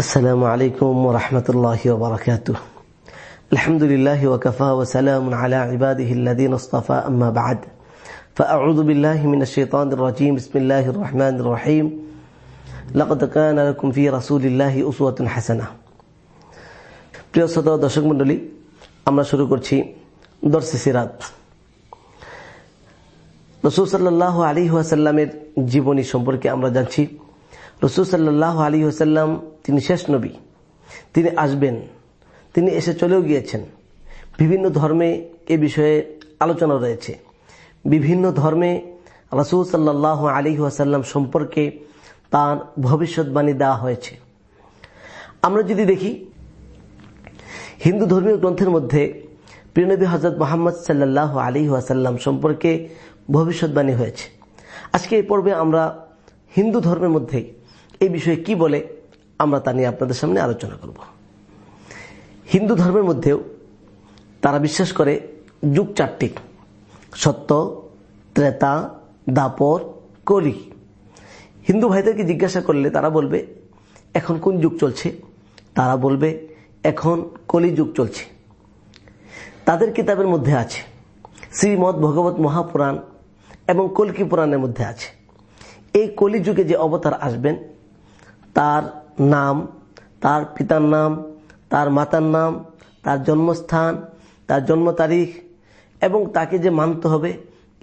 السلام عليكم ورحمة الله وبركاته الحمد لله وكفى وسلام على عباده الذين اصطفى أما بعد فأعوذ بالله من الشيطان الرجيم بسم الله الرحمن الرحيم لقد كان لكم في رسول الله أسوة حسنة প্রিয় শ্রোতা দর্শক মন্ডলী আমরা শুরু করছি দর্শে সিরাত রসুল সাল্লাহ আলী ওয়াসাল্লামের জীবনী সম্পর্কে আমরা জানছি রসুল সাল্লাহ আলী ওসাল্লাম তিনি শেষ নবী। তিনি আসবেন। তিনি এসে চলেও গিয়েছেন। বিভিন্ন ধর্মে এ বিষয়ে আলোচনা রয়েছে। বিভিন্ন ধর্মে রসুল সাল্লাহ আলী ওয়াসাল্লাম সম্পর্কে তার ভবিষ্যৎবাণী দেওয়া হয়েছে। আমরা যদি দেখি, হিন্দু ধর্মীয় গ্রন্থের মধ্যে প্রিয়নবী হজরত মোহাম্মদ সাল্লাহ আলী ওয়াসাল্লাম সম্পর্কে ভবিষ্যৎবাণী হয়েছে। আজকে এই পর্বে আমরা হিন্দু ধর্মের মধ্যে এই বিষয়ে কি বলে আমরা তা নিয়ে আপনাদের সামনে আলোচনা করব। হিন্দু ধর্মের মধ্যেও তারা বিশ্বাস করে যুগ চারটি সত্য, ত্রেতা, দাপর কলি হিন্দু ভাইদেরকে জিজ্ঞাসা করলে তারা বলবে, এখন কোন যুগ চলছে? তারা বলবে, এখন কলি যুগ চলছে। তাদের কিতাবের মধ্যে আছে, শ্রীমদ ভগবত মহাপুরাণ এবং কলকি পুরাণের মধ্যে আছে। এই কলি যুগে যে অবতার আসবেন তার নাম, তার পিতার নাম, তার মাতার নাম, তার জন্মস্থান, তার জন্ম তারিখ, এবং তাকে যে মানতে হবে,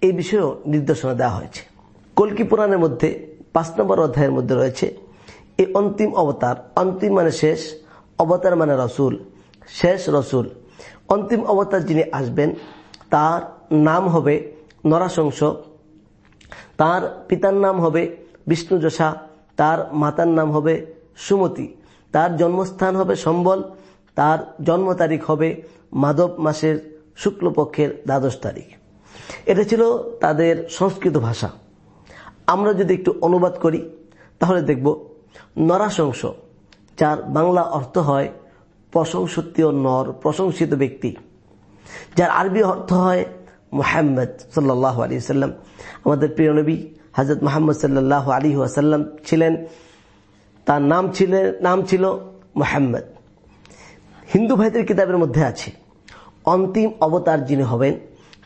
এই বিষয়েও নির্দেশনা দেওয়া হয়েছে। কলকি পুরাণের মধ্যে, পাঁচ নম্বর অধ্যায়ের মধ্যে রয়েছে এই অন্তিম অবতার, অন্তিম মানে শেষ, অবতার মানে রসুল, শেষ রসুল। অন্তিম অবতার যিনি আসবেন, তার নাম হবে নরাশংস, তার পিতার নাম হবে বিষ্ণুযশা তার মাতার নাম হবে সুমতি। তার জন্মস্থান হবে সম্বল। তার জন্ম তারিখ হবে মাধব মাসের শুক্লপক্ষের দ্বাদশ তারিখ। এটা ছিল তাদের সংস্কৃত ভাষা। আমরা যদি একটু অনুবাদ করি, তাহলে দেখব নরাশংস, যার বাংলা অর্থ হয় প্রশংসতীয় নর, প্রশংসিত ব্যক্তি। যার আরবি অর্থ হয় মোহাম্মদ সাল্লাহ আলী সাল্লাম। আমাদের প্রিয় নবী হজরত মোহাম্মদ সাল্লাহ আলী ওয়াসাল্লাম ছিলেন। তার নাম ছিলেন নাম ছিল মোহাম্মদ। হিন্দু ভাইদের কিতাবের মধ্যে আছে, অন্তিম অবতার যিনি হবেন,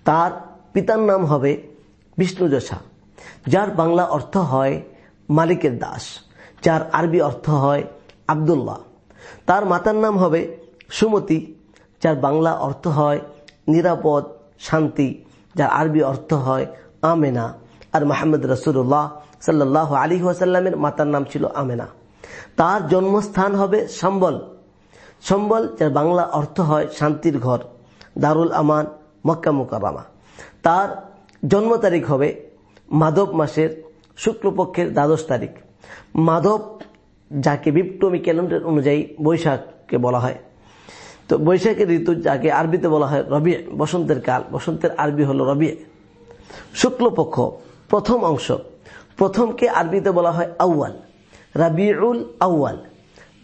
তার পিতার নাম হবে বিষ্ণুযশা যার বাংলা অর্থ হয় মালিকের দাস, যার আরবি অর্থ হয় আবদুল্লাহ। তার মাতার নাম হবে সুমতি, যার বাংলা অর্থ হয় নিরাপদ, শান্তি, যার আরবি অর্থ হয় আমেনা। আর মাহমদ রসুল্লাহ সাল্লাহ আলী ওয়াসাল্লামের মাতার নাম ছিল আমেনা। তার জন্মস্থান হবে সম্বল। সম্বল, যার বাংলা অর্থ হয় শান্তির ঘর, দারুল আমান, মক্কা মুকারামা তার জন্ম তারিখ হবে মাধব মাসের শুক্লপক্ষের দ্বাদশ তারিখ। মাধব যাকে বিপ্লবী ক্যালেন্ডার অনুযায়ী বৈশাখকে বলা হয়। তো বৈশাখের ঋতু যাকে আরবিতে বলা হয় রবি, বসন্তের কাল, বসন্তের আরবি হলো রবি। শুক্লপক্ষ প্রথম অংশ। প্রথমকে আরবিতে বলা হয় আউয়াল। রাবিউল আউয়াল।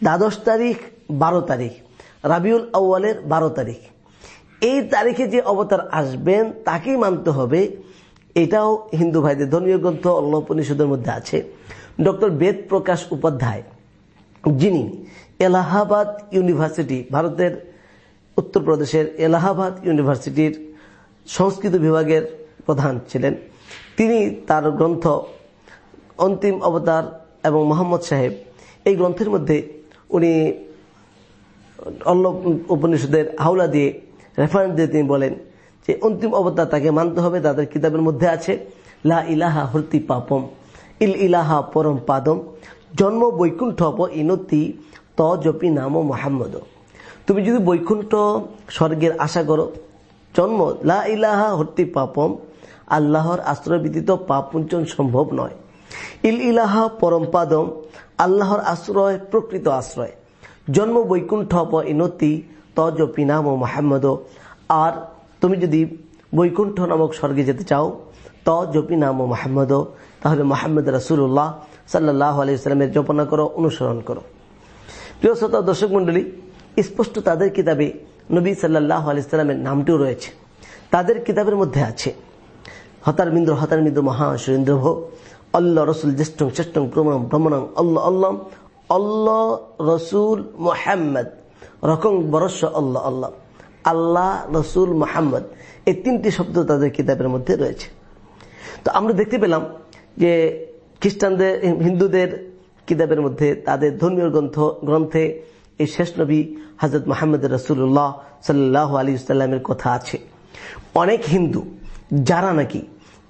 দ্বাদশ তারিখ, বারো তারিখ। রাবিউল আউয়ালের বারো তারিখ। এই তারিখে যে অবতার আসবেন, তাকেই মানতে হবে। এটাও হিন্দু ভাইদের ধর্মীয় গ্রন্থ, অল্লপনিষদের মধ্যে আছে। ডক্টর বেদ প্রকাশ উপাধ্যায়, যিনি এলাহাবাদ ইউনিভার্সিটি, ভারতের উত্তরপ্রদেশের এলাহাবাদ ইউনিভার্সিটির সংস্কৃত বিভাগের প্রধান ছিলেন। তিনি তার গ্রন্থ অন্তিম অবতার এবং মোহাম্মদ সাহেব, এই গ্রন্থের মধ্যে উনি অল্ল উপনিষদের হাওলা দিয়ে রেফারেন্স দিয়ে তিনি বলেন যে, অন্তিম অবতার তাকে মানতে হবে, তাদের কিতাবের মধ্যে আছে, লা ইলাহা হর্তি পাপম, ইল ইলাহা পরম পাদম, জন্ম বৈকুণ্ঠ ইনতি ত জপি নাম মোহাম্মদ। তুমি যদি বৈকুণ্ঠ স্বর্গের আশা করো, জন্ম লা ইলাহা হর্তি পাপম আল্লাহর আশ্রয় ব্যতীত পাপ পুঞ্চন সম্ভব নয়। ইল ইলাহা পরম পাদম, আল্লাহর আশ্রয় প্রকৃত আশ্রয়। জন্ম বৈকুণ্ঠ ইনতি তজপি নাম মোহাম্মদ। আর তুমি যদি বৈকুণ্ঠ নামক স্বর্গে যেতে চাও তজপি নাম মোহাম্মদ। তাহলে মোহাম্মদ রাসুল্লাহ সাল্লাহ আলাইস্লামের জপনা করো, অনুসরণ করো। প্রিয় শ্রোতা, দর্শক মন্ডলী স্পষ্ট তাদের কিতাবে নবী সাল্লাহ আলাইস্লামের নামটিও রয়েছে। তাদের কিতাবের মধ্যে আছে। হতার মিন্দ্র হতার মিন্দ্র, মহা সুরেন্দ্র ভো। অল্লাহ রসুল জ্যেষ্ঠ, শ্রেষ্ঠ প্রমাণ ভ্রমণং অল্লাহ আল্লাহ আল্লাহ রসুল মোহাম্মদ। রকম বরস্য আল্লাহ আল্লাহ আল্লাহ রসুল মোহাম্মদ। এই তিনটি শব্দ তাদের কিতাবের মধ্যে রয়েছে। তো আমরা দেখতে পেলাম যে খ্রিস্টানদের, হিন্দুদের কিতাবের মধ্যে তাদের ধর্মীয় গ্রন্থ, গ্রন্থে এই শেষ নবী হজরত মোহাম্মদ রসুল্লাহ সাল্লাহ আলী সাল্লামের কথা আছে। অনেক হিন্দু যারা নাকি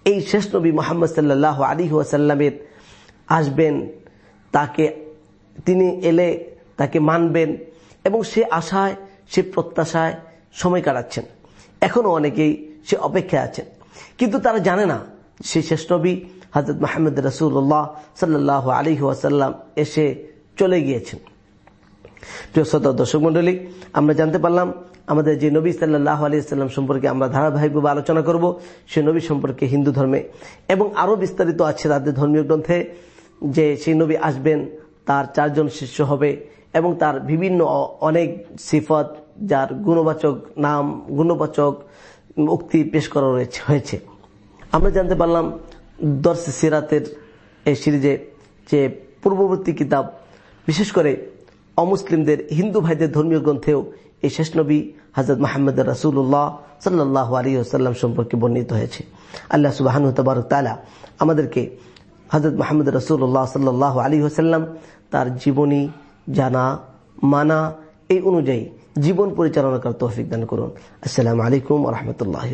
এই শেষ নবী মোহাম্মদ সাল্লাহ আলী ওয়াসাল্লামের আসবেন, তাকে তিনি এলে তাকে মানবেন এবং সে আশায়, সে প্রত্যাশায় সময় কাটাচ্ছেন। এখনও অনেকেই সে অপেক্ষায় আছেন। কিন্তু তারা জানে না সেই শেষ নবী হজরত মাহমুদ রসুল্লাহ সাল্লাহ আলী ওয়াসাল্লাম এসে চলে গিয়েছেন। প্রিয় শ্রোতা দর্শক মন্ডলী আমরা জানতে পারলাম আমাদের যে নবী সাল্লাহ আলী সাল্লাম সম্পর্কে আমরা ধারাবাহিকভাবে আলোচনা করব, সে নবী সম্পর্কে হিন্দু ধর্মে। এবং আরও বিস্তারিত আছে তাদের ধর্মীয় গ্রন্থে যে সেই নবী আসবেন, তার চারজন শিষ্য হবে এবং তার বিভিন্ন অনেক সিফত যার গুণবাচক নাম, গুণবাচক উক্তি পেশ করা হয়েছে। আমরা জানতে পারলাম দর্শ সিরাতের এই সিরিজে যে পূর্ববর্তী কিতাব, বিশেষ করে অমুসলিমদের হিন্দু ভাইদের ধর্মীয় গ্রন্থেও এই শেষ নবী হজরত মাহমদ রাসুল্লাহ সাল্লাহ আলী আসাল্লাম সম্পর্কে বর্ণিত হয়েছে। আল্লাহ তবরক তালা আমাদেরকে হজরত মাহমদ রসুল্লাহ সাল্লাহ আলী হোসাল্লাম তার জীবনী জানা, মানা এই অনুযায়ী জীবন পরিচালনা করার তৌফিক দান করুন। আসসালামু আলাইকুম রহমতুল্লাহ